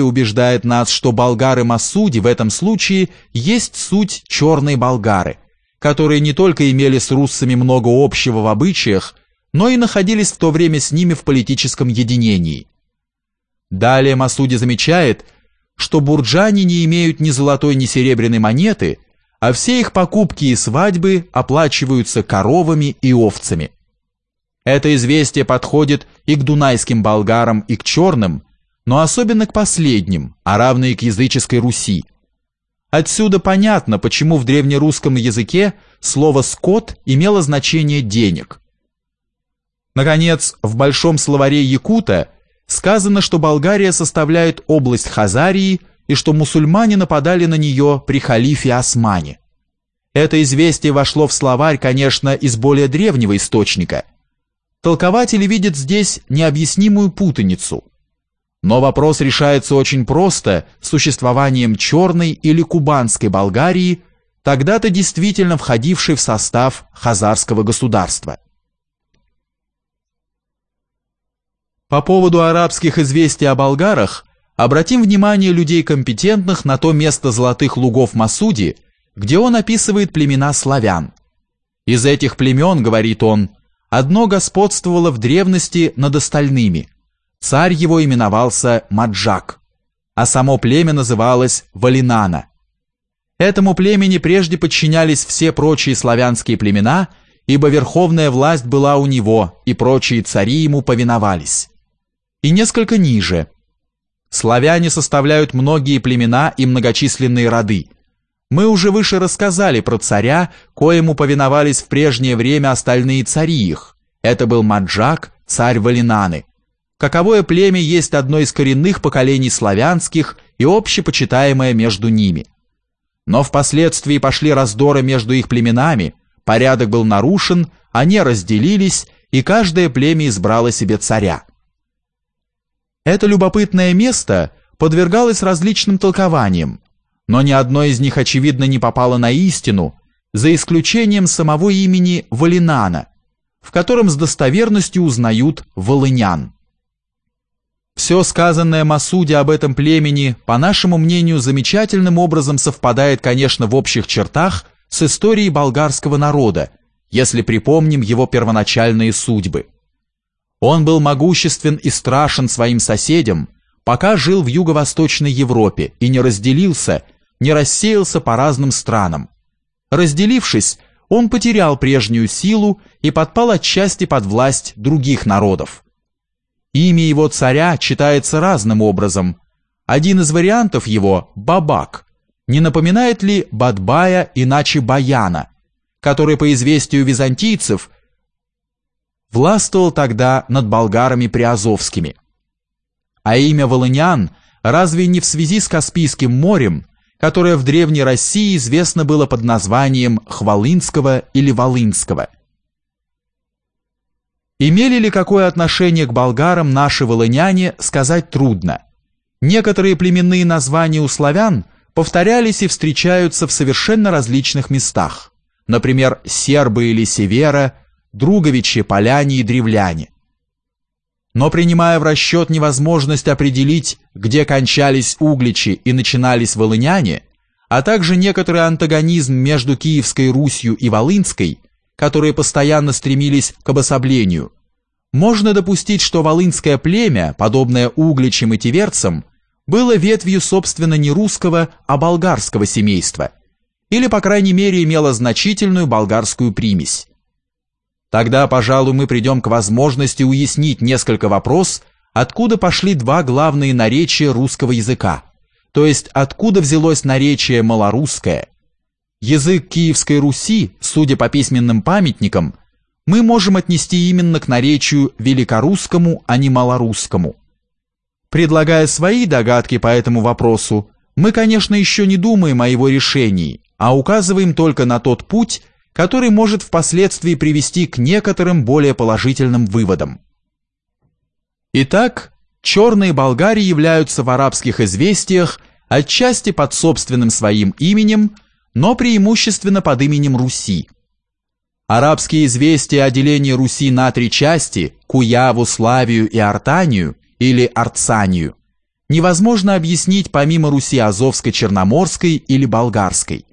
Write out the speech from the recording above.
убеждает нас, что болгары Масуди в этом случае есть суть черные болгары, которые не только имели с руссами много общего в обычаях, но и находились в то время с ними в политическом единении. Далее Масуди замечает, что бурджане не имеют ни золотой, ни серебряной монеты, а все их покупки и свадьбы оплачиваются коровами и овцами. Это известие подходит и к дунайским болгарам, и к черным, но особенно к последним, а равно и к языческой Руси. Отсюда понятно, почему в древнерусском языке слово «скот» имело значение «денег». Наконец, в Большом словаре Якута сказано, что Болгария составляет область Хазарии и что мусульмане нападали на нее при халифе Османе. Это известие вошло в словарь, конечно, из более древнего источника. Толкователи видят здесь необъяснимую путаницу – но вопрос решается очень просто существованием Черной или Кубанской Болгарии, тогда-то действительно входившей в состав Хазарского государства. По поводу арабских известий о болгарах обратим внимание людей компетентных на то место золотых лугов Масуди, где он описывает племена славян. Из этих племен, говорит он, одно господствовало в древности над остальными – Царь его именовался Маджак, а само племя называлось Валинана. Этому племени прежде подчинялись все прочие славянские племена, ибо верховная власть была у него, и прочие цари ему повиновались. И несколько ниже. Славяне составляют многие племена и многочисленные роды. Мы уже выше рассказали про царя, коему повиновались в прежнее время остальные цари их. Это был Маджак, царь Валинаны, каковое племя есть одно из коренных поколений славянских и общепочитаемое между ними. Но впоследствии пошли раздоры между их племенами, порядок был нарушен, они разделились, и каждое племя избрало себе царя. Это любопытное место подвергалось различным толкованиям, но ни одно из них очевидно не попало на истину, за исключением самого имени Валинана, в котором с достоверностью узнают волынян. Все сказанное Масуди об этом племени, по нашему мнению, замечательным образом совпадает, конечно, в общих чертах с историей болгарского народа, если припомним его первоначальные судьбы. Он был могуществен и страшен своим соседям, пока жил в юго-восточной Европе и не разделился, не рассеялся по разным странам. Разделившись, он потерял прежнюю силу и подпал отчасти под власть других народов. Имя его царя читается разным образом. Один из вариантов его – Бабак. Не напоминает ли Бадбая иначе Баяна, который по известию византийцев властвовал тогда над болгарами приазовскими? А имя Волынян разве не в связи с Каспийским морем, которое в Древней России известно было под названием Хвалынского или Волынского – Имели ли какое отношение к болгарам наши волыняне, сказать трудно. Некоторые племенные названия у славян повторялись и встречаются в совершенно различных местах. Например, сербы или севера, друговичи, поляне и древляне. Но принимая в расчет невозможность определить, где кончались угличи и начинались волыняне, а также некоторый антагонизм между Киевской Русью и Волынской – которые постоянно стремились к обособлению, можно допустить, что волынское племя, подобное угличам и тиверцам, было ветвью, собственно, не русского, а болгарского семейства, или, по крайней мере, имело значительную болгарскую примесь. Тогда, пожалуй, мы придем к возможности уяснить несколько вопрос, откуда пошли два главные наречия русского языка, то есть откуда взялось наречие малорусское, Язык Киевской Руси, судя по письменным памятникам, мы можем отнести именно к наречию великорусскому, а не малорусскому. Предлагая свои догадки по этому вопросу, мы, конечно, еще не думаем о его решении, а указываем только на тот путь, который может впоследствии привести к некоторым более положительным выводам. Итак, черные болгари являются в арабских известиях отчасти под собственным своим именем, но преимущественно под именем Руси. Арабские известия о делении Руси на три части – Куяву, Славию и Артанию или Арцанию – невозможно объяснить помимо Руси Азовской, Черноморской или Болгарской.